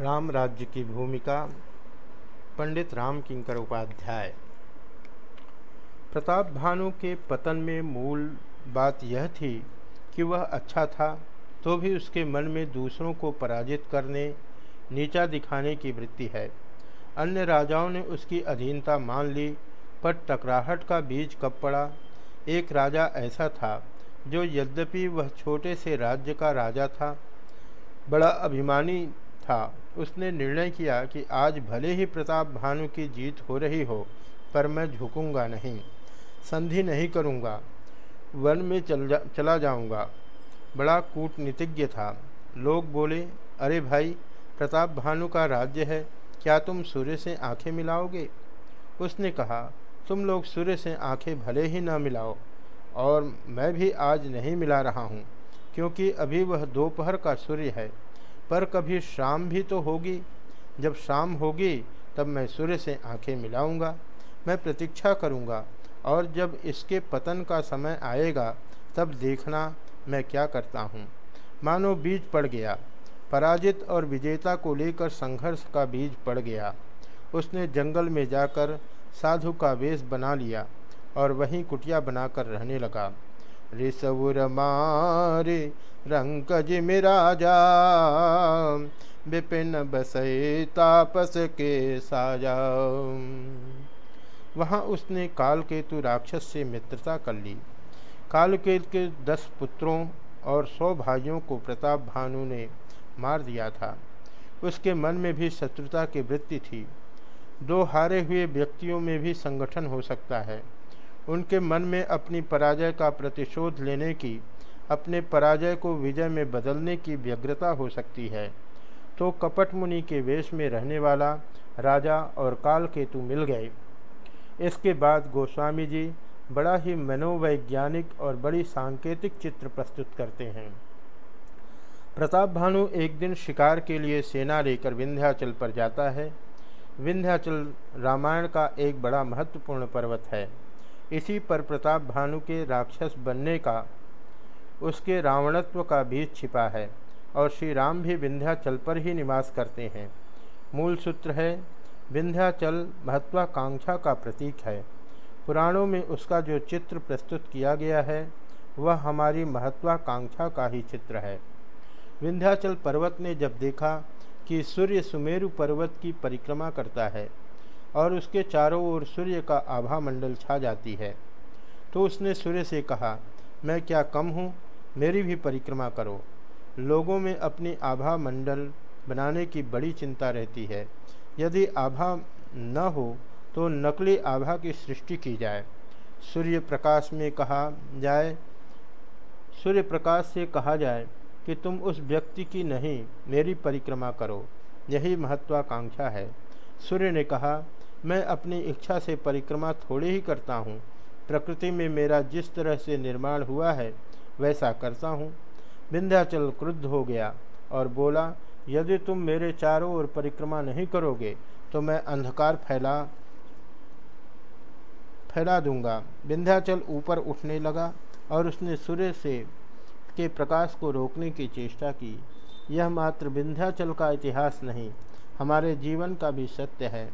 राम राज्य की भूमिका, पंडित राम किंकर उपाध्याय। प्रताप भानु के पतन में मूल बात यह थी कि वह अच्छा था तो भी उसके मन में दूसरों को पराजित करने, नीचा दिखाने की वृत्ति है। अन्य राजाओं ने उसकी अधीनता मान ली, पर टकराहट का बीज कब पड़ा? एक राजा ऐसा था, जो यद्यपि वह छोटे से राज्य का राजा था, बड़ा अभिमानी था। उसने निर्णय किया कि आज भले ही प्रताप भानु की जीत हो रही हो, पर मैं झुकूँगा नहीं, संधि नहीं करूँगा, वन में चल जा, चला जाऊँगा। बड़ा कूटनीतिज्ञ था। लोग बोले, अरे भाई, प्रताप भानु का राज्य है, क्या तुम सूर्य से आँखें मिलाओगे? उसने कहा, तुम लोग सूर्य से आँखें भले ही न मिलाओ, और मैं भी आज नहीं मिला रहा हूँ, क्योंकि अभी वह दोपहर का सूर्य है। पर कभी शाम भी तो होगी। जब शाम होगी, तब मैं सूर्य से आँखें मिलाऊँगा, मैं प्रतीक्षा करूँगा, और जब इसके पतन का समय आएगा, तब देखना मैं क्या करता हूँ। मानो बीज पड़ गया। पराजित और विजेता को लेकर संघर्ष का बीज पड़ गया। उसने जंगल में जाकर साधु का वेश बना लिया, और वहीं कुटिया बनाकर रहने लगा। ऋषवुर मारे रंकज मिराजा, विपिन बसई तापस के साजा। वहाँ उसने कालकेतु राक्षस से मित्रता कर ली। कालकेतु के दस पुत्रों और सौ भाइयों को प्रताप भानु ने मार दिया था। उसके मन में भी शत्रुता की वृत्ति थी। दो हारे हुए व्यक्तियों में भी संगठन हो सकता है। उनके मन में अपनी पराजय का प्रतिशोध लेने की, अपने पराजय को विजय में बदलने की व्यग्रता हो सकती है। तो कपट मुनि के वेश में रहने वाला राजा और काल केतु मिल गए। इसके बाद गोस्वामी जी बड़ा ही मनोवैज्ञानिक और बड़ी सांकेतिक चित्र प्रस्तुत करते हैं। प्रताप भानु एक दिन शिकार के लिए सेना लेकर विंध्याचल पर जाता है। विंध्याचल रामायण का एक बड़ा महत्वपूर्ण पर्वत है। इसी पर प्रताप भानु के राक्षस बनने का, उसके रावणत्व का बीज छिपा है और श्री राम भी विंध्याचल पर ही निवास करते हैं। मूल सूत्र है, विंध्याचल महत्वाकांक्षा का प्रतीक है। पुराणों में उसका जो चित्र प्रस्तुत किया गया है, वह हमारी महत्वाकांक्षा का ही चित्र है। विंध्याचल पर्वत ने जब देखा कि सूर्य सुमेरु पर्वत की परिक्रमा करता है और उसके चारों ओर सूर्य का आभा मंडल छा जाती है। तो उसने सूर्य से कहा, मैं क्या कम हूँ? मेरी भी परिक्रमा करो। लोगों में अपनी आभा मंडल बनाने की बड़ी चिंता रहती है। यदि आभा न हो तो नकली आभा की सृष्टि की जाए। सूर्य प्रकाश में कहा जाए, सूर्य प्रकाश से कहा जाए कि तुम उस व्यक्ति की नहीं, मेरी परिक्रमा करो। यही महत्वाकांक्षा है। सूर्य ने कहा मैं अपनी इच्छा से परिक्रमा थोड़ी ही करता हूँ। प्रकृति में मेरा जिस तरह से निर्माण हुआ है, वैसा करता हूँ। विंध्याचल क्रुद्ध हो गया और बोला, यदि तुम मेरे चारों ओर परिक्रमा नहीं करोगे तो मैं अंधकार फैला फैला दूँगा। विंध्याचल ऊपर उठने लगा और उसने सूर्य से, के प्रकाश को रोकने की चेष्टा की। यह मात्र विंध्याचल का इतिहास नहीं, हमारे जीवन का भी सत्य है।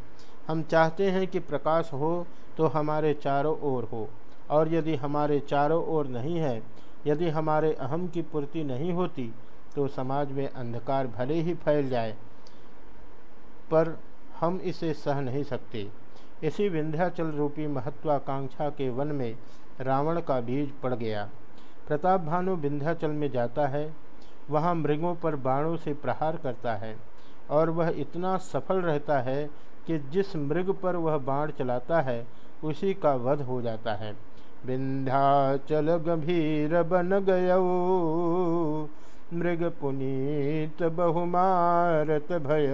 हम चाहते हैं कि प्रकाश हो तो हमारे चारों ओर हो। और यदि हमारे चारों ओर नहीं है, यदि हमारे अहम की पूर्ति नहीं होती तो समाज में अंधकार भले ही फैल जाए, पर हम इसे सह नहीं सकते। इसी विंध्याचल रूपी महत्वाकांक्षा के वन में रावण का बीज पड़ गया। प्रताप भानु विंध्याचल में जाता है। वहाँ मृगों पर बाणों से प्रहार करता है और वह इतना सफल रहता है कि जिस मृग पर वह बाण चलाता है, उसी का वध हो जाता है। विंध्याचल गंभीर बन गय। मृग पुनीत बहुमारत भय।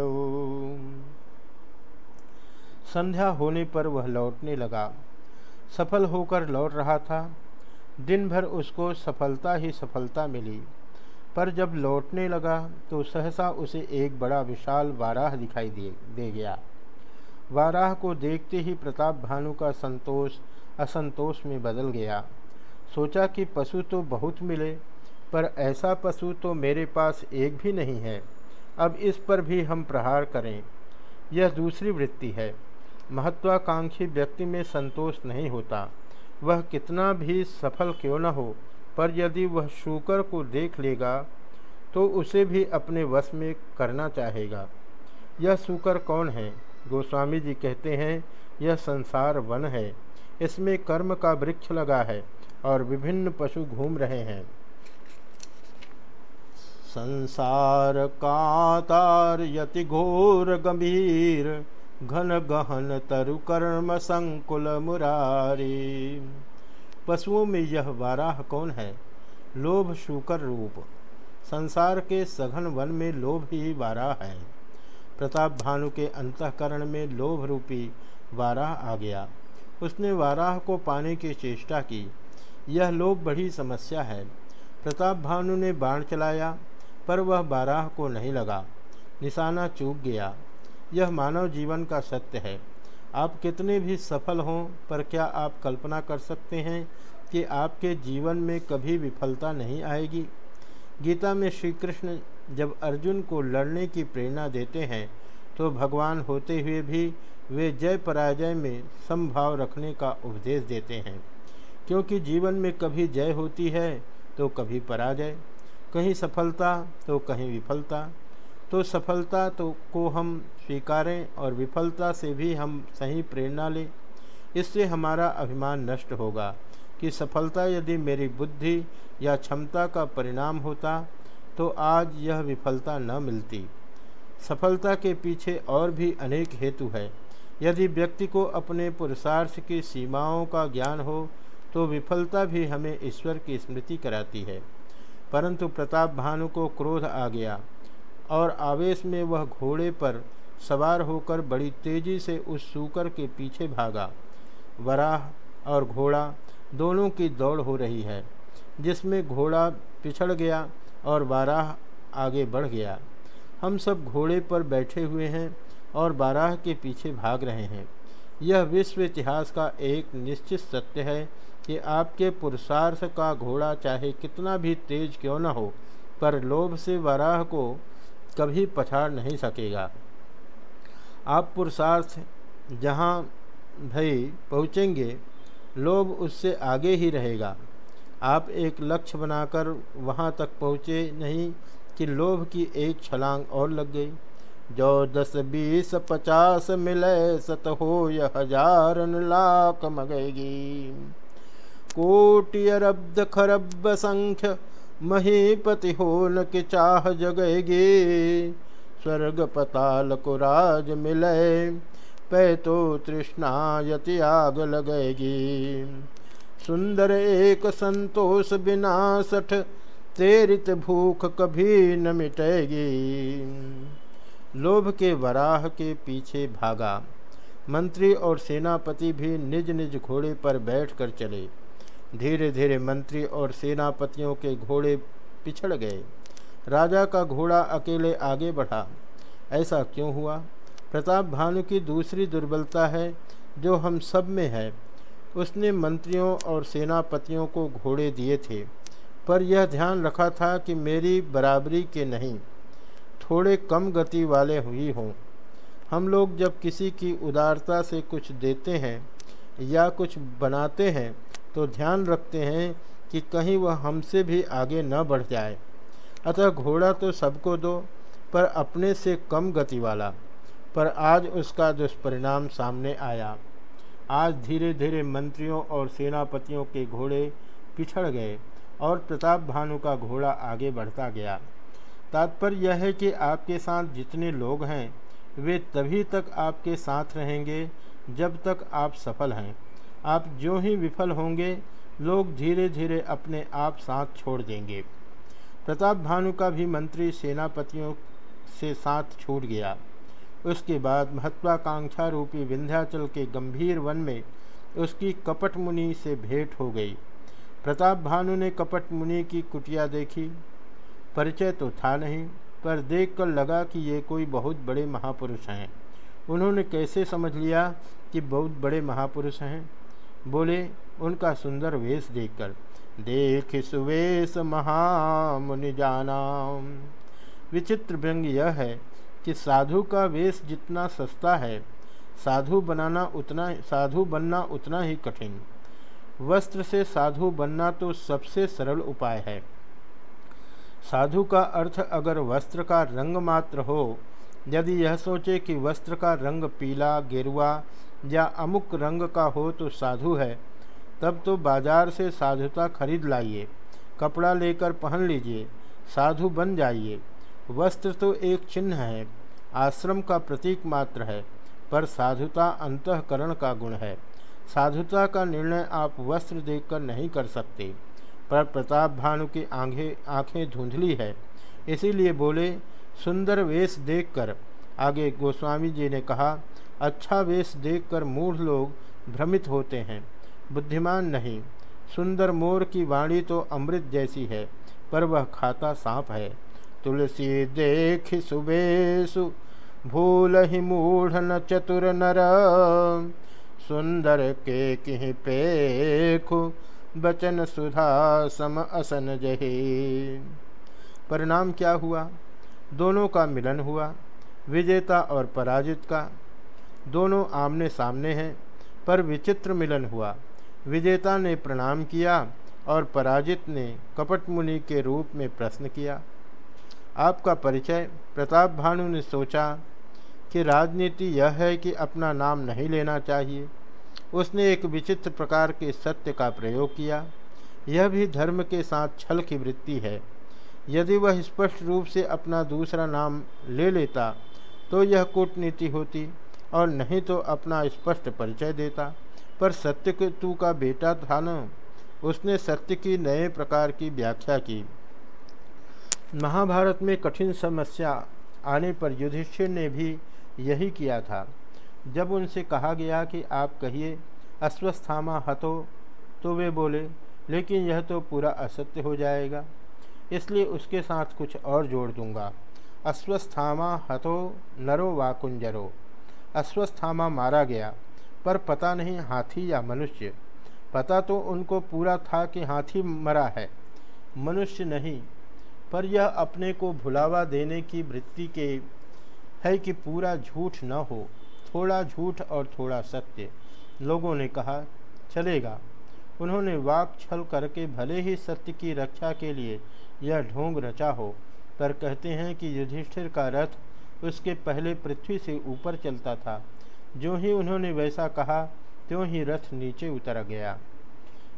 संध्या होने पर वह लौटने लगा। सफल होकर लौट रहा था। दिन भर उसको सफलता ही सफलता मिली। पर जब लौटने लगा तो सहसा उसे एक बड़ा विशाल वाराह दिखाई दे दे गया। वाराह को देखते ही प्रताप भानु का संतोष, असंतोष में बदल गया। सोचा कि पशु तो बहुत मिले, पर ऐसा पशु तो मेरे पास एक भी नहीं है। अब इस पर भी हम प्रहार करें। यह दूसरी वृत्ति है। महत्वाकांक्षी व्यक्ति में संतोष नहीं होता। वह कितना भी सफल क्यों न हो, पर यदि वह शूकर को देख लेगा तो उसे भी अपने वश में करना चाहेगा। यह शूकर कौन है? गोस्वामी जी कहते हैं, यह संसार वन है। इसमें कर्म का वृक्ष लगा है और विभिन्न पशु घूम रहे हैं। संसार कातार यति घोर गंभीर, घन गहन तरु कर्म संकुल मुरारी। पशुओं में यह वाराह कौन है? लोभ शुकर रूप। संसार के सघन वन में लोभ ही वाराह है। प्रताप भानु के अंतकरण में लोभ रूपी वाराह आ गया। उसने वाराह को पाने की चेष्टा की। यह लोभ बड़ी समस्या है। प्रताप भानु ने बाण चलाया, पर वह बाराह को नहीं लगा। निशाना चूक गया। यह मानव जीवन का सत्य है। आप कितने भी सफल हों, पर क्या आप कल्पना कर सकते हैं कि आपके जीवन में कभी विफलता नहीं आएगी? गीता में श्री कृष्ण जब अर्जुन को लड़ने की प्रेरणा देते हैं तो भगवान होते हुए भी वे जय पराजय में समभाव रखने का उपदेश देते हैं। क्योंकि जीवन में कभी जय होती है तो कभी पराजय। कहीं सफलता तो कहीं विफलता। तो सफलता तो को हम स्वीकारें और विफलता से भी हम सही प्रेरणा लें। इससे हमारा अभिमान नष्ट होगा कि सफलता यदि मेरी बुद्धि या क्षमता का परिणाम होता तो आज यह विफलता न मिलती। सफलता के पीछे और भी अनेक हेतु है। यदि व्यक्ति को अपने पुरुषार्थ की सीमाओं का ज्ञान हो तो विफलता भी हमें ईश्वर की स्मृति कराती है। परंतु प्रताप भानु को क्रोध आ गया और आवेश में वह घोड़े पर सवार होकर बड़ी तेज़ी से उस सूकर के पीछे भागा। वराह और घोड़ा दोनों की दौड़ हो रही है, जिसमें घोड़ा पिछड़ गया और बाराह आगे बढ़ गया। हम सब घोड़े पर बैठे हुए हैं और बाराह के पीछे भाग रहे हैं। यह विश्व इतिहास का एक निश्चित सत्य है कि आपके पुरुषार्थ का घोड़ा चाहे कितना भी तेज क्यों न हो, पर लोभ से वराह को कभी पछाड़ नहीं सकेगा। आप पुरुषार्थ जहाँ भई पहुँचेंगे, लोभ उससे आगे ही रहेगा। आप एक लक्ष्य बनाकर वहाँ तक पहुँचे नहीं कि लोभ की एक छलांग और लग गई। जो दस बीस, पचास मिले, सत हो यह हज़ार लाख मगेगी। कोटि अरब्द खरब संख्य, महीपति हो न के चाह जगेगी। स्वर्ग पताल को राज मिले पै तो तृष्णा यति आग लगेगी। सुंदर एक संतोष बिना सठ तेरित भूख कभी न मिटेगी। लोभ के वराह के पीछे भागा। मंत्री और सेनापति भी निज निज घोड़े पर बैठकर चले। धीरे धीरे मंत्री और सेनापतियों के घोड़े पिछड़ गए। राजा का घोड़ा अकेले आगे बढ़ा। ऐसा क्यों हुआ? प्रताप भानु की दूसरी दुर्बलता है जो हम सब में है। उसने मंत्रियों और सेनापतियों को घोड़े दिए थे, पर यह ध्यान रखा था कि मेरी बराबरी के नहीं, थोड़े कम गति वाले हुई हों। हम लोग जब किसी की उदारता से कुछ देते हैं या कुछ बनाते हैं तो ध्यान रखते हैं कि कहीं वह हमसे भी आगे न बढ़ जाए। अतः घोड़ा तो सबको दो, पर अपने से कम गति वाला, पर आज उसका दुष्परिणाम सामने आया। आज धीरे धीरे मंत्रियों और सेनापतियों के घोड़े पिछड़ गए और प्रताप भानु का घोड़ा आगे बढ़ता गया। तात्पर्य यह है कि आपके साथ जितने लोग हैं, वे तभी तक आपके साथ रहेंगे जब तक आप सफल हैं। आप जो ही विफल होंगे, लोग धीरे धीरे अपने आप साथ छोड़ देंगे। प्रताप भानु का भी मंत्री सेनापतियों से साथ छूट गया। उसके बाद महत्वाकांक्षा रूपी विंध्याचल के गंभीर वन में उसकी कपट मुनि से भेंट हो गई। प्रताप भानु ने कपट मुनि की कुटिया देखी। परिचय तो था नहीं, पर देखकर लगा कि ये कोई बहुत बड़े महापुरुष हैं। उन्होंने कैसे समझ लिया कि बहुत बड़े महापुरुष हैं? बोले, उनका सुंदर वेश देखकर, देख सुवेश महामुनि जाना विचित्र व्यंग यह है कि साधु का वेश जितना सस्ता है, साधु बनाना उतना, साधु बनना उतना ही कठिन। वस्त्र से साधु बनना तो सबसे सरल उपाय है। साधु का अर्थ अगर वस्त्र का रंग मात्र हो, यदि यह सोचे कि वस्त्र का रंग पीला, गेरुआ या अमुक रंग का हो तो साधु है, तब तो बाज़ार से साधुता खरीद लाइए, कपड़ा लेकर पहन लीजिए, साधु बन जाइए। वस्त्र तो एक चिन्ह है। आश्रम का प्रतीक मात्र है, पर साधुता अंतकरण का गुण है। साधुता का निर्णय आप वस्त्र देखकर नहीं कर सकते, पर प्रताप भानु की आँखें आँखें धुंधली है। इसीलिए बोले, सुंदर वेश देखकर। आगे गोस्वामी जी ने कहा अच्छा वेश देखकर मूढ़ लोग भ्रमित होते हैं। बुद्धिमान नहीं, सुंदर मोर की वाणी तो अमृत जैसी है, पर वह खाता सांप है। तुलसी देख सुबेसु, भूल ही मूढ़ न चतुर नर। सुंदर के किह पेखु, बचन सुधा सम असन जहे। परिणाम क्या हुआ? दोनों का मिलन हुआ, विजेता और पराजित का। दोनों आमने सामने हैं, पर विचित्र मिलन हुआ। विजेता ने प्रणाम किया और पराजित ने कपट मुनि के रूप में प्रश्न किया आपका परिचय। प्रताप भानु ने सोचा कि राजनीति यह है कि अपना नाम नहीं लेना चाहिए। उसने एक विचित्र प्रकार के सत्य का प्रयोग किया। यह भी धर्म के साथ छल की वृत्ति है। यदि वह स्पष्ट रूप से अपना दूसरा नाम ले लेता तो यह कूटनीति होती और नहीं तो अपना स्पष्ट परिचय देता। पर सत्य तू का बेटा था न। उसने सत्य की नए प्रकार की व्याख्या की। महाभारत में कठिन समस्या आने पर युधिष्ठिर ने भी यही किया था। जब उनसे कहा गया कि आप कहिए अस्वस्थामा हतो तो वे बोले, लेकिन यह तो पूरा असत्य हो जाएगा। इसलिए उसके साथ कुछ और जोड़ दूँगा। अश्वस्थामा हतो नरो वाकुंजरो। अश्वस्थामा मारा गया, पर पता नहीं हाथी या मनुष्य। पता तो उनको पूरा था कि हाथी मरा है। मनुष्य नहीं पर यह अपने को भुलावा देने की वृत्ति के है कि पूरा झूठ न हो, थोड़ा झूठ और थोड़ा सत्य। लोगों ने कहा, चलेगा। उन्होंने वाक छल करके भले ही सत्य की रक्षा के लिए यह ढोंग रचा हो, पर कहते हैं कि युधिष्ठिर का रथ उसके पहले पृथ्वी से ऊपर चलता था। जो ही उन्होंने वैसा कहा, त्यों ही रथ नीचे उतर गया।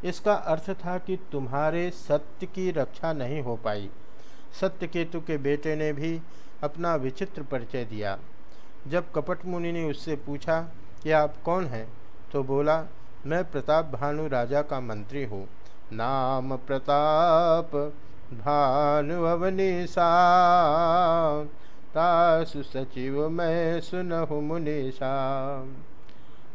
इसका अर्थ था कि तुम्हारे सत्य की रक्षा नहीं हो पाई। सत्य केतु के बेटे ने भी अपना विचित्र परिचय दिया। जब कपट मुनि ने उससे पूछा कि आप कौन हैं? तो बोला, मैं प्रताप भानु राजा का मंत्री हूँ। नाम प्रताप भानु भानुअवनिशा तासु सचिव मैं सुनहु मुनिषा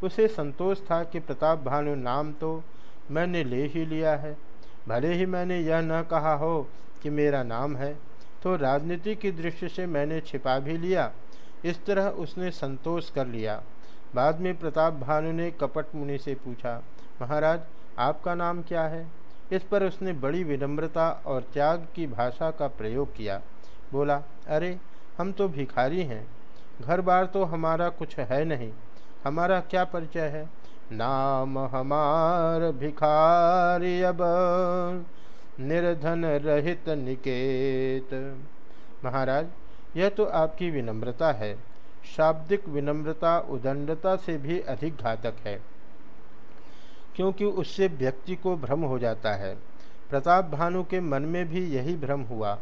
उसे संतोष था कि प्रताप भानु नाम तो मैंने ले ही लिया है। भले ही मैंने यह न कहा हो कि मेरा नाम है तो राजनीति की दृष्टि से मैंने छिपा भी लिया। इस तरह उसने संतोष कर लिया। बाद में प्रताप भानु ने कपट मुनि से पूछा, महाराज, आपका नाम क्या है? इस पर उसने बड़ी विनम्रता और त्याग की भाषा का प्रयोग किया। बोला, अरे, हम तो भिखारी हैं। घर बार तो हमारा कुछ है नहीं। हमारा क्या परिचय है? नाम हमार भिखारी अब निर्धन रहित निकेत। महाराज, यह तो आपकी विनम्रता है। शाब्दिक विनम्रता, उदंडता से भी अधिक घातक है, क्योंकि उससे व्यक्ति को भ्रम हो जाता है। प्रताप भानु के मन में भी यही भ्रम हुआ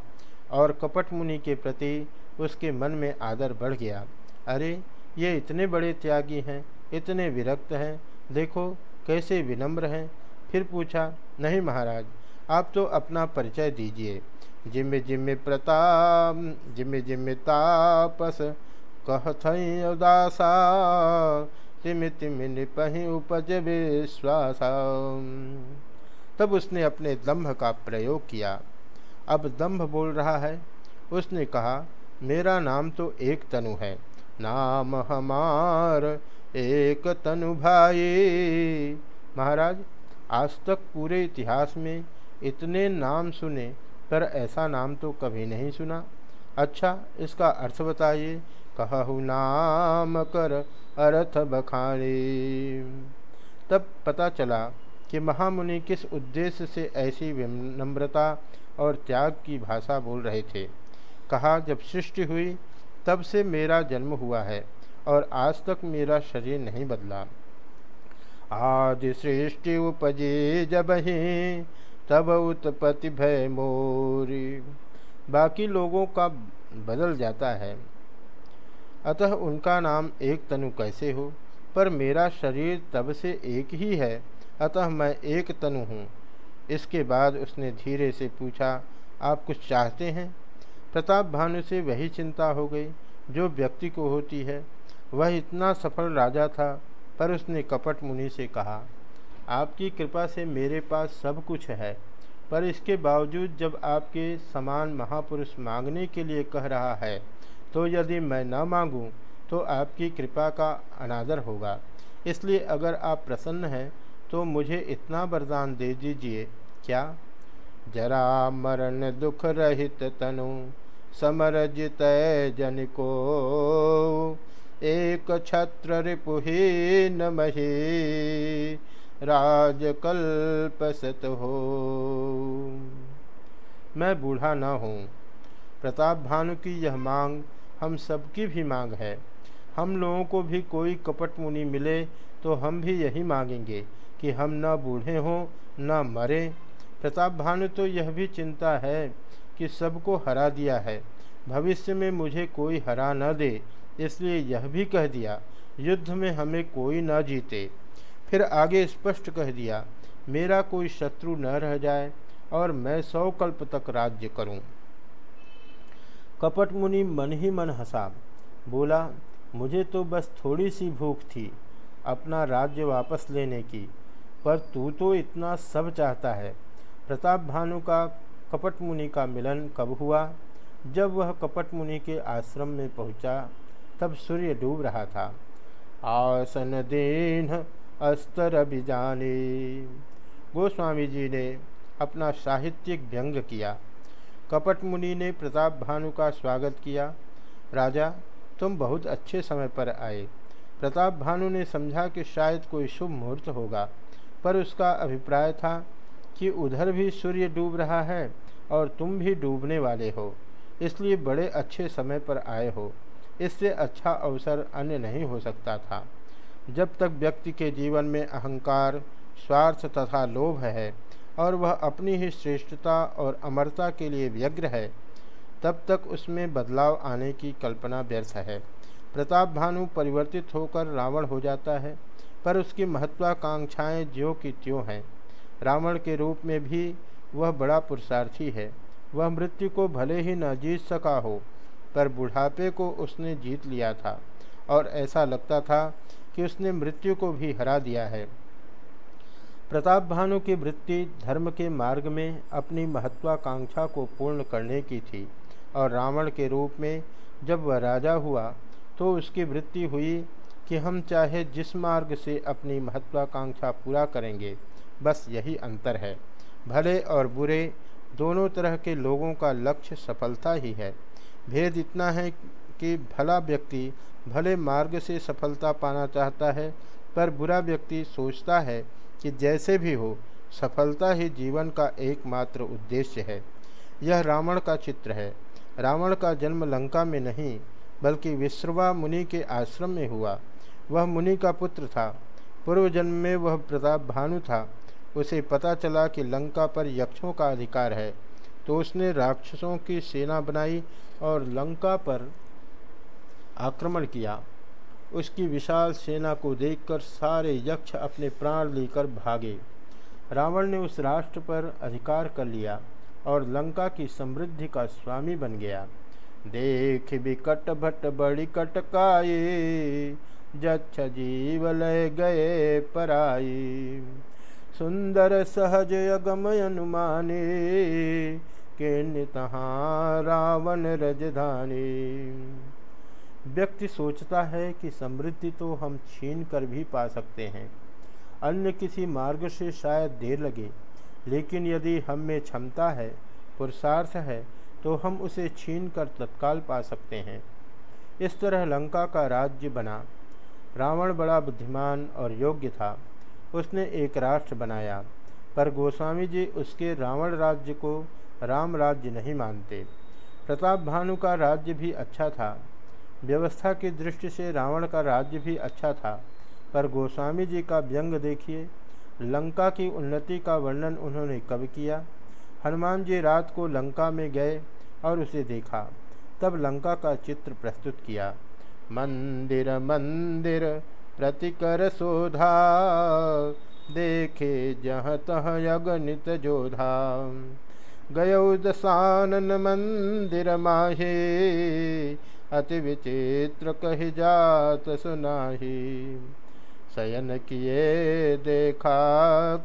और कपट मुनि के प्रति उसके मन में आदर बढ़ गया। अरे, ये इतने बड़े त्यागी हैं, इतने विरक्त हैं, देखो कैसे विनम्र हैं। फिर पूछा, नहीं महाराज आप तो अपना परिचय दीजिए। जिम्मे जिम्मे प्रताप, जिम्मे जिम्मे तापस, कह उदासा तिमि तिमि निपहि उपज विश्वास। तब उसने अपने दम्भ का प्रयोग किया। अब दम्भ बोल रहा है। उसने कहा, मेरा नाम तो एक तनु है। नाम हमार एक तनु भाई। महाराज, आज तक पूरे इतिहास में इतने नाम सुने, पर ऐसा नाम तो कभी नहीं सुना। अच्छा इसका अर्थ बताइए। कहु नाम कर अर्थ बखाने तब पता चला कि महामुनि किस उद्देश्य से ऐसी विनम्रता और त्याग की भाषा बोल रहे थे। कहा, जब सृष्टि हुई, तब से मेरा जन्म हुआ है और आज तक मेरा शरीर नहीं बदला। आदि सृष्टि उपजे जब ही तब उत्पत्ति भय मोरी। बाकी लोगों का बदल जाता है। अतः उनका नाम एक तनु कैसे हो? पर मेरा शरीर तब से एक ही है, अतः मैं एक तनु हूँ। इसके बाद उसने धीरे से पूछा, आप कुछ चाहते हैं? प्रताप भानु से वही चिंता हो गई, जो व्यक्ति को होती है। वह इतना सफल राजा था, पर उसने कपट मुनि से कहा आपकी कृपा से मेरे पास सब कुछ है। पर इसके बावजूद जब आपके समान महापुरुष मांगने के लिए कह रहा है तो यदि मैं न मांगूं तो आपकी कृपा का अनादर होगा। इसलिए अगर आप प्रसन्न हैं तो मुझे इतना वरदान दे दीजिए। क्या? जरा मरण दुख रहित तनु, समरजित जन को। एक छत्र रिपुहीन मही राजकल्पसत हो। मैं बूढ़ा न हूँ। प्रताप भानु की यह मांग हम सबकी भी मांग है। हम लोगों को भी कोई कपट मुनि मिले तो हम भी यही मांगेंगे कि हम न बूढ़े हों, न मरे। प्रताप भानु तो यह भी चिंता है कि सबको हरा दिया है। भविष्य में मुझे कोई हरा न दे, इसलिए यह भी कह दिया, युद्ध में हमें कोई न जीते। फिर आगे स्पष्ट कह दिया, मेरा कोई शत्रु न रह जाए और मैं सौ कल्प तक राज्य करूँ। कपट मुनि मन ही मन हंसा, बोला, मुझे तो बस थोड़ी सी भूख थी अपना राज्य वापस लेने की, पर तू तो इतना सब चाहता है। प्रताप भानु का कपट मुनि का मिलन कब हुआ? जब वह कपट मुनि के आश्रम में पहुँचा, तब सूर्य डूब रहा था। आसन दीन अस्तर अभिजानी गोस्वामी जी ने अपना साहित्यिक व्यंग किया। कपट मुनि ने प्रताप भानु का स्वागत किया। राजा, तुम बहुत अच्छे समय पर आए। प्रताप भानु ने समझा कि शायद कोई शुभ मुहूर्त होगा, पर उसका अभिप्राय था कि उधर भी सूर्य डूब रहा है और तुम भी डूबने वाले हो, इसलिए बड़े अच्छे समय पर आए हो। इससे अच्छा अवसर अन्य नहीं हो सकता था। जब तक व्यक्ति के जीवन में अहंकार, स्वार्थ तथा लोभ है और वह अपनी ही श्रेष्ठता और अमरता के लिए व्यग्र है, तब तक उसमें बदलाव आने की कल्पना व्यर्थ है। प्रताप भानु परिवर्तित होकर रावण हो जाता है, पर उसकी महत्वाकांक्षाएँ ज्यों की त्यों हैं। रावण के रूप में भी वह बड़ा पुरुषार्थी है। वह मृत्यु को भले ही न जीत सका हो, पर बुढ़ापे को उसने जीत लिया था और ऐसा लगता था कि उसने मृत्यु को भी हरा दिया है। प्रताप भानु की वृत्ति धर्म के मार्ग में अपनी महत्वाकांक्षा को पूर्ण करने की थी और रावण के रूप में जब वह राजा हुआ तो उसकी वृत्ति हुई कि हम चाहे जिस मार्ग से अपनी महत्वाकांक्षा पूरा करेंगे, बस यही अंतर है। भले और बुरे, दोनों तरह के लोगों का लक्ष्य सफलता ही है। भेद इतना है कि भला व्यक्ति भले मार्ग से सफलता पाना चाहता है, पर बुरा व्यक्ति सोचता है कि जैसे भी हो, सफलता ही जीवन का एकमात्र उद्देश्य है। यह रावण का चित्र है। रावण का जन्म लंका में नहीं, बल्कि विश्रवा मुनि के आश्रम में हुआ। वह मुनि का पुत्र था। पूर्व जन्म में वह प्रताप भानु था। उसे पता चला कि लंका पर यक्षों का अधिकार है तो उसने राक्षसों की सेना बनाई और लंका पर आक्रमण किया। उसकी विशाल सेना को देखकर सारे यक्ष अपने प्राण लेकर भागे। रावण ने उस राष्ट्र पर अधिकार कर लिया और लंका की समृद्धि का स्वामी बन गया। देख विकट भट बड़ी कटकाए जीव जीवलय गए पराई सुंदर सहज अगम अनुमाने के नितहा रावण रजधानी। व्यक्ति सोचता है कि समृद्धि तो हम छीन कर भी पा सकते हैं। अन्य किसी मार्ग से शायद देर लगे, लेकिन यदि हम में क्षमता है, पुरुषार्थ है तो हम उसे छीन कर तत्काल पा सकते हैं। इस तरह लंका का राज्य बना। रावण बड़ा बुद्धिमान और योग्य था। उसने एक राष्ट्र बनाया, पर गोस्वामी जी उसके रावण राज्य को राम राज्य नहीं मानते। प्रताप भानु का राज्य भी अच्छा था व्यवस्था की दृष्टि से रावण का राज्य भी अच्छा था, पर गोस्वामी जी का व्यंग देखिए। लंका की उन्नति का वर्णन उन्होंने कब किया? हनुमान जी रात को लंका में गए और उसे देखा। तब लंका का चित्र प्रस्तुत किया। मंदिर मंदिर, प्रतिकर शोधा, देखे जह तह अगणित जोधा। गयो दसानन मंदिर माहे अति विचित्र कही जात सुनाही। शयन किए देखा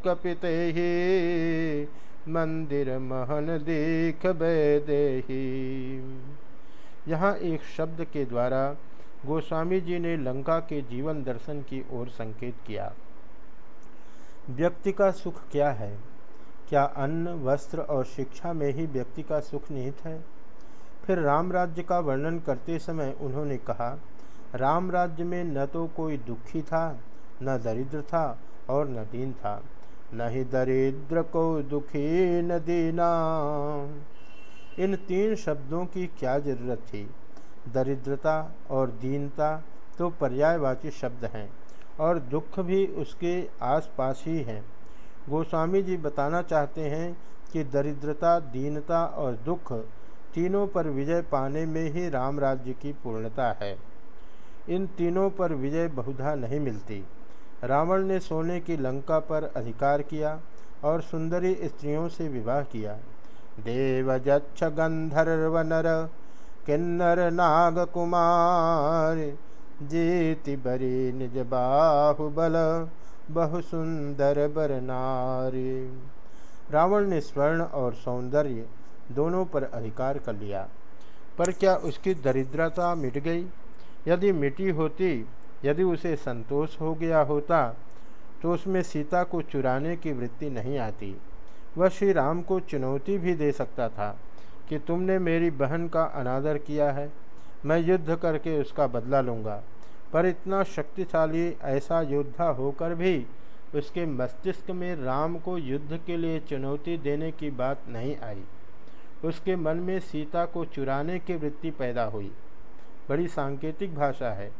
कपिते ही, मंदिर महन देख दे यहाँ एक शब्द के द्वारा गोस्वामी जी ने लंका के जीवन दर्शन की ओर संकेत किया। व्यक्ति का सुख क्या है? क्या अन्न, वस्त्र और शिक्षा में ही व्यक्ति का सुख निहित है? फिर राम राज्य का वर्णन करते समय उन्होंने कहा राम राज्य में न तो कोई दुखी था, न दरिद्र था और न दीन था। न ही दरिद्र को दुखी न दीना। इन तीन शब्दों की क्या ज़रूरत थी? दरिद्रता और दीनता तो पर्यायवाची शब्द हैं और दुख भी उसके आसपास ही हैं। गोस्वामी जी बताना चाहते हैं कि दरिद्रता, दीनता और दुख तीनों पर विजय पाने में ही राम राज्य की पूर्णता है। इन तीनों पर विजय बहुधा नहीं मिलती। रावण ने सोने की लंका पर अधिकार किया और सुंदरी स्त्रियों से विवाह किया। देवजच्छ गंधर्व नर किन्नर नाग कुमार जीति बरी निज बाहुबल बहु सुंदर बर नारी रावण ने स्वर्ण और सौंदर्य दोनों पर अधिकार कर लिया। पर क्या उसकी दरिद्रता मिट गई? यदि मिटी होती, यदि उसे संतोष हो गया होता तो उसमें सीता को चुराने की वृत्ति नहीं आती। वह श्री राम को चुनौती भी दे सकता था कि तुमने मेरी बहन का अनादर किया है। मैं युद्ध करके उसका बदला लूँगा। पर इतना शक्तिशाली ऐसा योद्धा होकर भी उसके मस्तिष्क में राम को युद्ध के लिए चुनौती देने की बात नहीं आई। उसके मन में सीता को चुराने की वृत्ति पैदा हुई। बड़ी सांकेतिक भाषा है।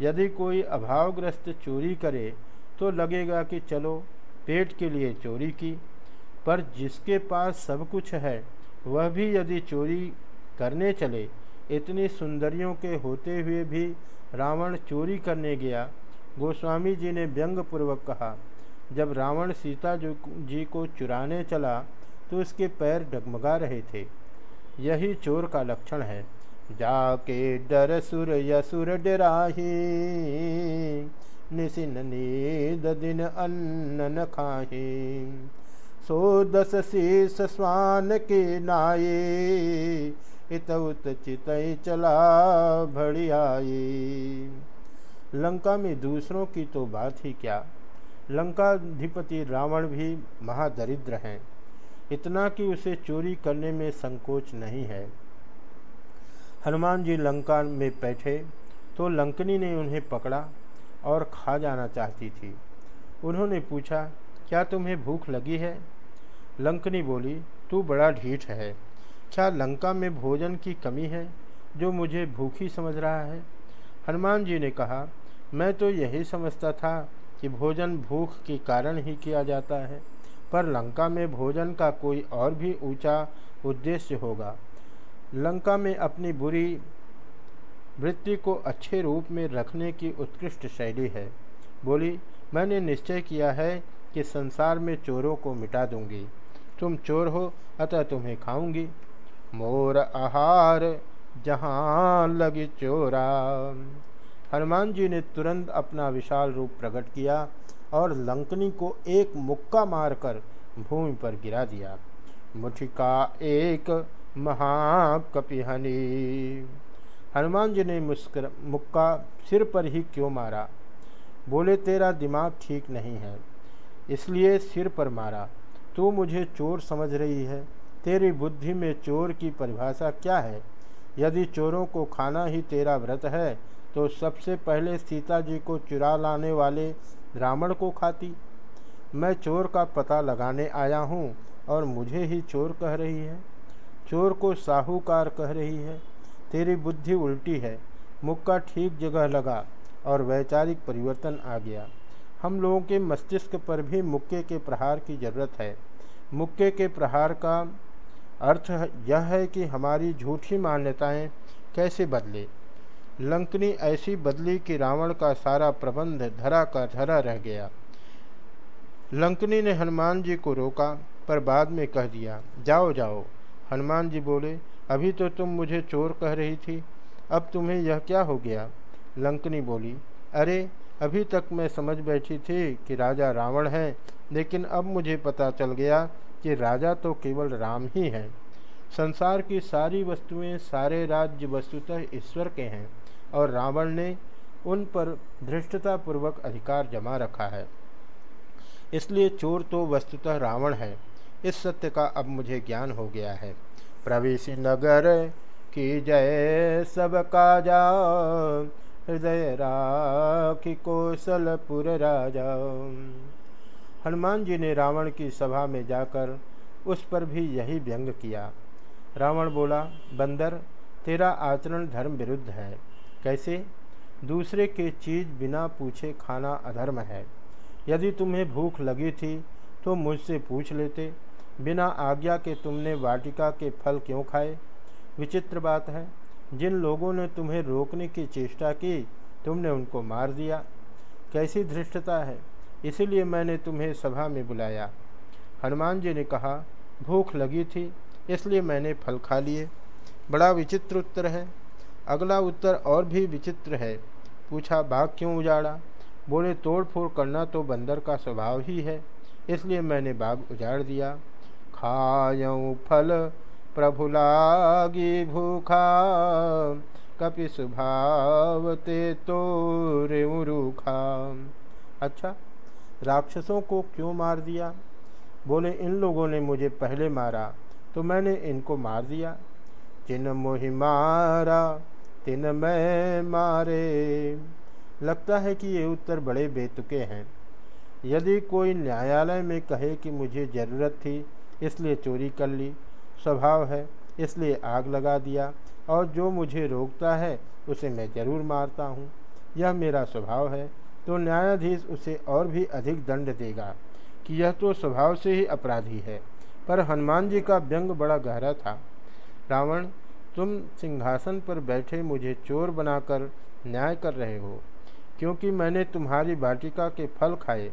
यदि कोई अभावग्रस्त चोरी करे तो लगेगा कि चलो, पेट के लिए चोरी की। पर जिसके पास सब कुछ है, वह भी यदि चोरी करने चले, इतनी सुंदरियों के होते हुए भी रावण चोरी करने गया, गोस्वामी जी ने व्यंग्यपूर्वक कहा, जब रावण सीता जी को चुराने चला तो उसके पैर डगमगा रहे थे। यही चोर का लक्षण है। जाके डर सुर यसुर डराही दिन अन्न न खाही। सो दस शीस स्वान के नाये, इत उत चित चला भड़ियाई लंका में दूसरों की तो बात ही क्या? लंकाधिपति रावण भी महादरिद्र हैं। इतना कि उसे चोरी करने में संकोच नहीं है। हनुमान जी लंका में बैठे तो लंकनी ने उन्हें पकड़ा और खा जाना चाहती थी। उन्होंने पूछा, क्या तुम्हें भूख लगी है? लंकनी बोली, तू बड़ा ढीठ है। क्या लंका में भोजन की कमी है जो मुझे भूखी समझ रहा है? हनुमान जी ने कहा, मैं तो यही समझता था कि भोजन भूख के कारण ही किया जाता है। पर लंका में भोजन का कोई और भी ऊँचा उद्देश्य होगा। लंका में अपनी बुरी वृत्ति को अच्छे रूप में रखने की उत्कृष्ट शैली है। बोली, मैंने निश्चय किया है कि संसार में चोरों को मिटा दूँगी। तुम चोर हो, अतः तुम्हें खाऊँगी। मोर आहार जहाँ लगी चोरा। हनुमान जी ने तुरंत अपना विशाल रूप प्रकट किया और लंकनी को एक मुक्का मारकर भूमि पर गिरा दिया। मुठिका एक महाकपिहनी। हनुमान जी ने मुस्कर, मुक्का सिर पर ही क्यों मारा? बोले, तेरा दिमाग ठीक नहीं है, इसलिए सिर पर मारा। तू मुझे चोर समझ रही है। तेरी बुद्धि में चोर की परिभाषा क्या है? यदि चोरों को खाना ही तेरा व्रत है तो सबसे पहले सीता जी को चुरा लाने वाले रावण को खाती। मैं चोर का पता लगाने आया हूँ और मुझे ही चोर कह रही है। चोर को साहूकार कह रही है। तेरी बुद्धि उल्टी है। मुक्का ठीक जगह लगा और वैचारिक परिवर्तन आ गया। हम लोगों के मस्तिष्क पर भी मुक्के के प्रहार की ज़रूरत है। मुक्के के प्रहार का अर्थ यह है कि हमारी झूठी मान्यताएँ कैसे बदले? लंकनी ऐसी बदली कि रावण का सारा प्रबंध धरा का धरा रह गया। लंकनी ने हनुमान जी को रोका, पर बाद में कह दिया, जाओ जाओ। हनुमान जी बोले, अभी तो तुम मुझे चोर कह रही थी, अब तुम्हें यह क्या हो गया? लंकनी बोली, अरे, अभी तक मैं समझ बैठी थी कि राजा रावण है, लेकिन अब मुझे पता चल गया कि राजा तो केवल राम ही हैं। संसार की सारी वस्तुएँ सारे राज्य वस्तुतः ईश्वर के हैं। और रावण ने उन पर धृष्टतापूर्वक अधिकार जमा रखा है। इसलिए चोर तो वस्तुतः रावण है। इस सत्य का अब मुझे ज्ञान हो गया है। प्रवेश नगर की जय सब काजा, हृदय राखी कौशलपुर राजा। हनुमान जी ने रावण की सभा में जाकर उस पर भी यही व्यंग किया। रावण बोला, बंदर, तेरा आचरण धर्म विरुद्ध है। कैसे? दूसरे के चीज़ बिना पूछे खाना अधर्म है। यदि तुम्हें भूख लगी थी तो मुझसे पूछ लेते। बिना आज्ञा के तुमने वाटिका के फल क्यों खाए? विचित्र बात है। जिन लोगों ने तुम्हें रोकने की चेष्टा की, तुमने उनको मार दिया। कैसी धृष्टता है? इसीलिए मैंने तुम्हें सभा में बुलाया। हनुमान जी ने कहा, भूख लगी थी, इसलिए मैंने फल खा लिए। बड़ा विचित्र उत्तर है। अगला उत्तर और भी विचित्र है। पूछा, बाघ क्यों उजाड़ा? बोले, तोड़ फोड़ करना तो बंदर का स्वभाव ही है, इसलिए मैंने बाघ उजाड़ दिया। खायूँ फल, प्रभु लागी भूखा कपि स्वभावते तो रूखा अच्छा राक्षसों को क्यों मार दिया? बोले, इन लोगों ने मुझे पहले मारा तो मैंने इनको मार दिया। जिन मोहि मारा तिन मैं मारे। लगता है कि ये उत्तर बड़े बेतुके हैं। यदि कोई न्यायालय में कहे कि मुझे ज़रूरत थी, इसलिए चोरी कर ली। स्वभाव है, इसलिए आग लगा दिया, और जो मुझे रोकता है, उसे मैं ज़रूर मारता हूँ। यह मेरा स्वभाव है तो न्यायाधीश उसे और भी अधिक दंड देगा, कि यह तो स्वभाव से ही अपराधी है। पर हनुमान जी का व्यंग बड़ा गहरा था। रावण तुम सिंहासन पर बैठे मुझे चोर बनाकर न्याय कर रहे हो, क्योंकि मैंने तुम्हारी बाटिका के फल खाए।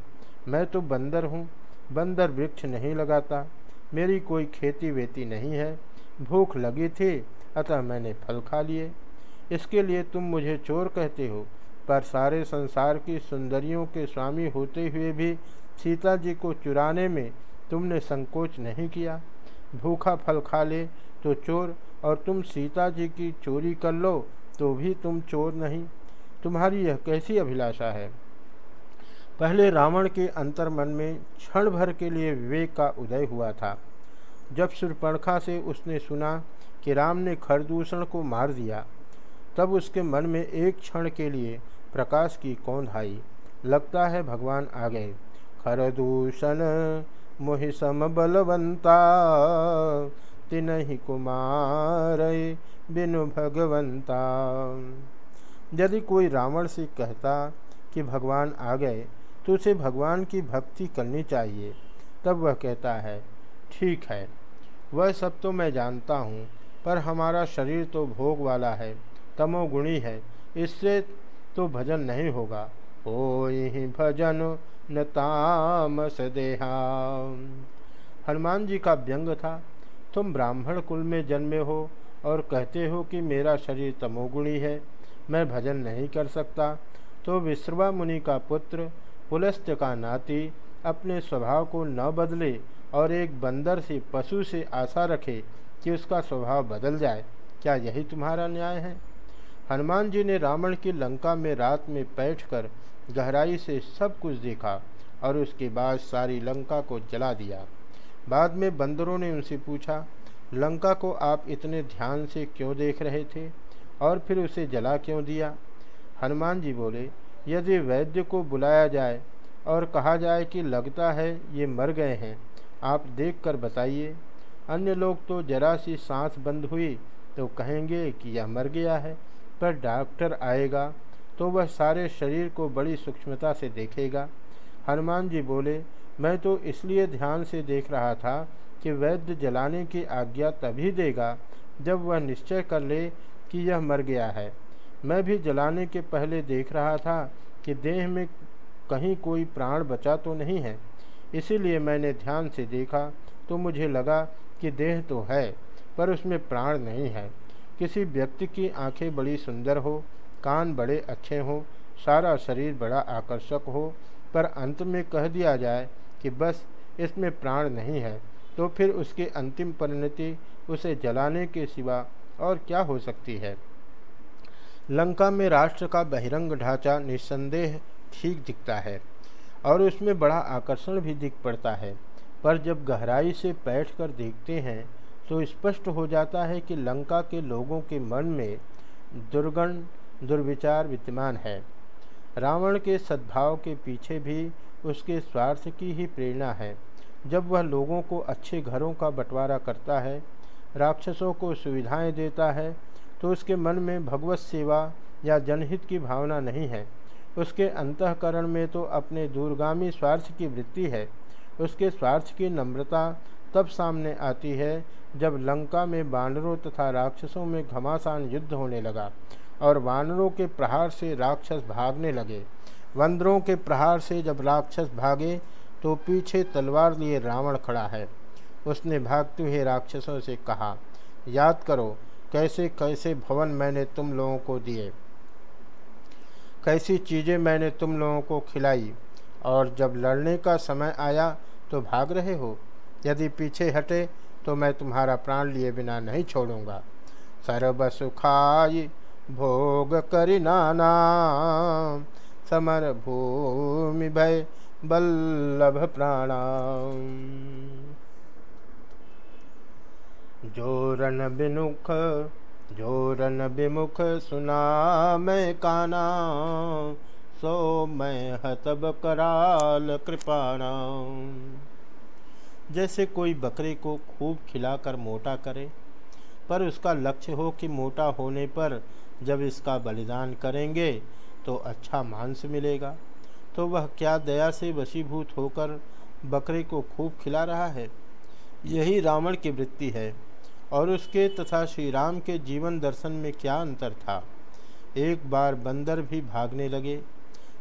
मैं तो बंदर हूँ, बंदर वृक्ष नहीं लगाता, मेरी कोई खेती वेती नहीं है, भूख लगी थी, अतः मैंने फल खा लिए। इसके लिए तुम मुझे चोर कहते हो, पर सारे संसार की सुंदरियों के स्वामी होते हुए भी सीता जी को चुराने में तुमने संकोच नहीं किया। भूखा फल खा ले तो चोर और तुम सीता जी की चोरी कर लो तो भी तुम चोर नहीं। तुम्हारी यह कैसी अभिलाषा है? पहले रावण के अंतर्मन में क्षण भर के लिए विवेक का उदय हुआ था। जब सुरपणखा से उसने सुना कि राम ने खरदूषण को मार दिया, तब उसके मन में एक क्षण के लिए प्रकाश की कौन आई। लगता है भगवान आ गए। खरदूषण, मोहि सम बलवंता तिन कुमार बिनु भगवंता। यदि कोई रावण से कहता कि भगवान आ गए तो उसे भगवान की भक्ति करनी चाहिए। तब वह कहता है, ठीक है, वह सब तो मैं जानता हूँ, पर हमारा शरीर तो भोग वाला है, तमोगुणी है, इससे तो भजन नहीं होगा। ओ ही भजन न तामस देहा। हनुमान जी का व्यंग था। तुम ब्राह्मण कुल में जन्मे हो और कहते हो कि मेरा शरीर तमोगुणी है, मैं भजन नहीं कर सकता। तो विश्रवा मुनि का पुत्र पुलस्त्य का नाती, अपने स्वभाव को न बदले और एक बंदर से पशु से आशा रखे कि उसका स्वभाव बदल जाए। क्या यही तुम्हारा न्याय है? हनुमान जी ने रावण की लंका में रात में बैठकर गहराई से सब कुछ देखा और उसके बाद सारी लंका को जला दिया। बाद में बंदरों ने उनसे पूछा, लंका को आप इतने ध्यान से क्यों देख रहे थे? और फिर उसे जला क्यों दिया? हनुमान जी बोले, यदि वैद्य को बुलाया जाए और कहा जाए कि लगता है ये मर गए हैं, आप देख कर बताइए। अन्य लोग तो जरा सी सांस बंद हुई तो कहेंगे कि यह मर गया है, पर डॉक्टर आएगा तो वह सारे शरीर को बड़ी सूक्ष्मता से देखेगा। हनुमान जी बोले मैं तो इसलिए ध्यान से देख रहा था कि वैद्य जलाने की आज्ञा तभी देगा जब वह निश्चय कर ले कि यह मर गया है। मैं भी जलाने के पहले देख रहा था कि देह में कहीं कोई प्राण बचा तो नहीं है। इसीलिए मैंने ध्यान से देखा तो मुझे लगा कि देह तो है, पर उसमें प्राण नहीं है। किसी व्यक्ति की आँखें बड़ी सुंदर हो, कान बड़े अच्छे हों, सारा शरीर बड़ा आकर्षक हो, पर अंत में कह दिया जाए कि बस इसमें प्राण नहीं है तो फिर उसकी अंतिम परिणति उसे जलाने के सिवा और क्या हो सकती है? लंका में राष्ट्र का बहिरंग ढांचा निस्संदेह ठीक दिखता है और उसमें बड़ा आकर्षण भी दिख पड़ता है। पर जब गहराई से बैठकर देखते हैं तो स्पष्ट हो जाता है कि लंका के लोगों के मन में दुर्गण, दुर्विचार विद्यमान है। रावण के सद्भाव के पीछे भी उसके स्वार्थ की ही प्रेरणा है। जब वह लोगों को अच्छे घरों का बंटवारा करता है, राक्षसों को सुविधाएँ देता है तो उसके मन में भगवत सेवा या जनहित की भावना नहीं है। उसके अंतकरण में तो अपने दूरगामी स्वार्थ की वृत्ति है। उसके स्वार्थ की नम्रता तब सामने आती है, जब लंका में बानरों तथा राक्षसों में घमासान युद्ध होने लगा और वानरों के प्रहार से राक्षस भागने लगे। वंदरों के प्रहार से जब राक्षस भागे तो पीछे तलवार लिए रावण खड़ा है। उसने भागते हुए राक्षसों से कहा, याद करो, कैसे कैसे भवन मैंने तुम लोगों को दिए, कैसी चीज़ें मैंने तुम लोगों को खिलाई, और जब लड़ने का समय आया तो भाग रहे हो। यदि पीछे हटे तो मैं तुम्हारा प्राण लिए बिना नहीं छोड़ूँगा। सर्व सुखाई भोग करी नाना समर भूमि भय बल्लभ प्राणाम। जोरन बिनुख जोरन विमुख सुना मैं काना। सो मैं हतब कराल कृपाणा। जैसे कोई बकरे को खूब खिलाकर मोटा करे, पर उसका लक्ष्य हो कि मोटा होने पर जब इसका बलिदान करेंगे तो अच्छा मांस मिलेगा। तो वह क्या दया से वशीभूत होकर बकरे को खूब खिला रहा है? यही रावण की वृत्ति है, और उसके तथा श्री राम के जीवन दर्शन में क्या अंतर था? एक बार बंदर भी भागने लगे,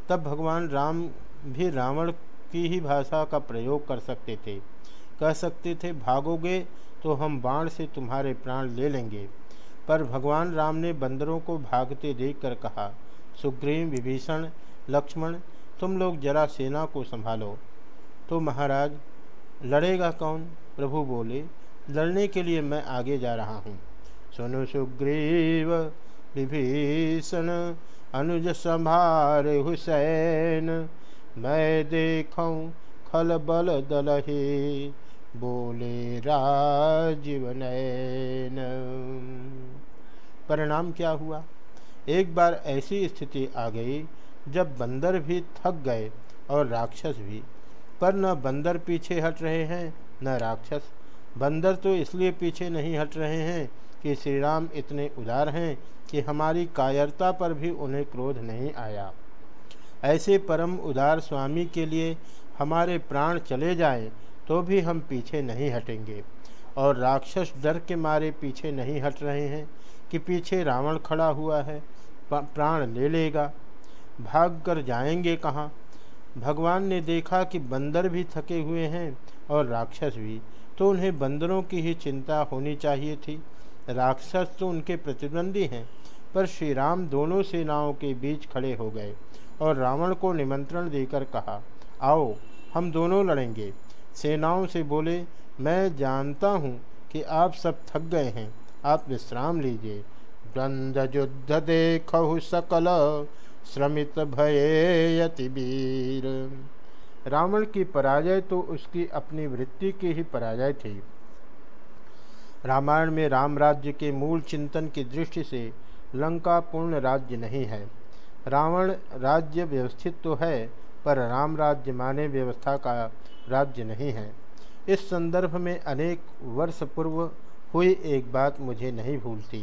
तब भगवान राम भी रावण की ही भाषा का प्रयोग कर सकते थे। कह सकते थे, भागोगे तो हम बाण से तुम्हारे प्राण ले लेंगे। पर भगवान राम ने बंदरों को भागते देखकर कहा सुग्रीव, विभीषण, लक्ष्मण, तुम लोग जरा सेना को संभालो। तो महाराज, लड़ेगा कौन? प्रभु बोले, लड़ने के लिए मैं आगे जा रहा हूँ। सुनु सुग्रीव, विभीषण, अनुज संभार हुसैन, मैं देखूँ खल बल दलहे, बोले राजीव नैन परिणाम क्या हुआ? एक बार ऐसी स्थिति आ गई जब बंदर भी थक गए और राक्षस भी। पर न बंदर पीछे हट रहे हैं, न राक्षस। बंदर तो इसलिए पीछे नहीं हट रहे हैं कि श्री राम इतने उदार हैं कि हमारी कायरता पर भी उन्हें क्रोध नहीं आया। ऐसे परम उदार स्वामी के लिए हमारे प्राण चले जाएँ तो भी हम पीछे नहीं हटेंगे। और राक्षस डर के मारे पीछे नहीं हट रहे हैं कि पीछे रावण खड़ा हुआ है प्राण ले लेगा। भाग कर जाएँगे कहाँ? भगवान ने देखा कि बंदर भी थके हुए हैं और राक्षस भी तो उन्हें बंदरों की ही चिंता होनी चाहिए थी। राक्षस तो उनके प्रतिद्वंदी हैं, पर श्री राम दोनों सेनाओं के बीच खड़े हो गए और रावण को निमंत्रण देकर कहा, आओ, हम दोनों लड़ेंगे। सेनाओं से बोले, मैं जानता हूँ कि आप सब थक गए हैं आप विश्राम लीजिए। द्वंद्व युद्ध देखु सकल, श्रमित भयति वीर। रावण की पराजय तो उसकी अपनी वृत्ति की ही पराजय थी। रामायण में राम राज्य के मूल चिंतन की दृष्टि से लंका पूर्ण राज्य नहीं है। रावण राज्य व्यवस्थित तो है, पर राम राज्य माने व्यवस्था का राज्य नहीं है। इस संदर्भ में अनेक वर्ष पूर्व हुई एक बात मुझे नहीं भूलती।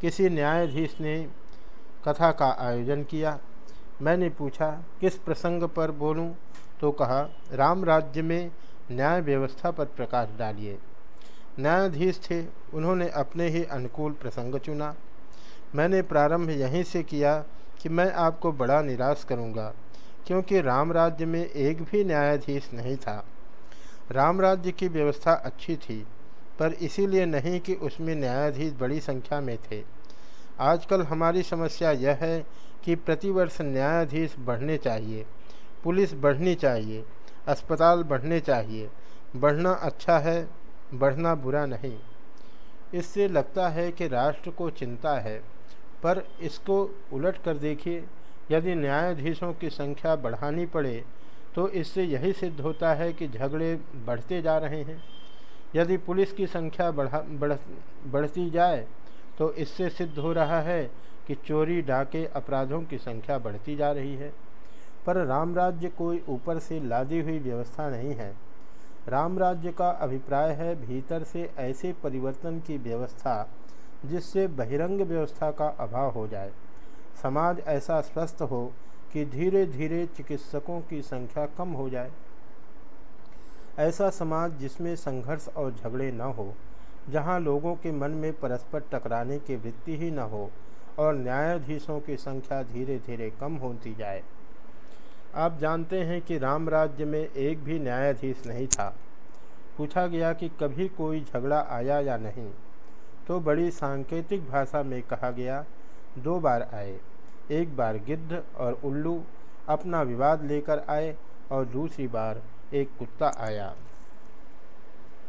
किसी न्यायाधीश ने कथा का आयोजन किया। मैंने पूछा, किस प्रसंग पर बोलूँ? तो कहा, राम राज्य में न्याय व्यवस्था पर प्रकाश डालिए। न्यायाधीश थे, उन्होंने अपने ही अनुकूल प्रसंग चुना। मैंने प्रारंभ यहीं से किया कि मैं आपको बड़ा निराश करूँगा, क्योंकि राम राज्य में एक भी न्यायाधीश नहीं था। राम राज्य की व्यवस्था अच्छी थी पर इसीलिए नहीं कि उसमें न्यायाधीश बड़ी संख्या में थे। आजकल हमारी समस्या यह है कि प्रतिवर्ष न्यायाधीश बढ़ने चाहिए, पुलिस बढ़नी चाहिए, अस्पताल बढ़ने चाहिए, बढ़ना अच्छा है, बढ़ना बुरा नहीं। इससे लगता है कि राष्ट्र को चिंता है, पर इसको उलट कर देखिए, यदि न्यायाधीशों की संख्या बढ़ानी पड़े तो इससे यही सिद्ध होता है कि झगड़े बढ़ते जा रहे हैं। यदि पुलिस की संख्या बढ़ा, बढ़, बढ़ती जाए तो इससे सिद्ध हो रहा है कि चोरी, डाके, अपराधों की संख्या बढ़ती जा रही है। पर राम राज्य कोई ऊपर से लादी हुई व्यवस्था नहीं है। राम राज्य का अभिप्राय है, भीतर से ऐसे परिवर्तन की व्यवस्था जिससे बहिरंग व्यवस्था का अभाव हो जाए। समाज ऐसा स्वस्थ हो कि धीरे धीरे चिकित्सकों की संख्या कम हो जाए। ऐसा समाज जिसमें संघर्ष और झगड़े न हो, जहाँ लोगों के मन में परस्पर टकराने की वृत्ति ही न हो और न्यायाधीशों की संख्या धीरे धीरे कम होती जाए। आप जानते हैं कि राम राज्य में एक भी न्यायाधीश नहीं था। पूछा गया कि कभी कोई झगड़ा आया या नहीं तो बड़ी सांकेतिक भाषा में कहा गया, दो बार आए, एक बार गिद्ध और उल्लू अपना विवाद लेकर आए और दूसरी बार एक कुत्ता आया।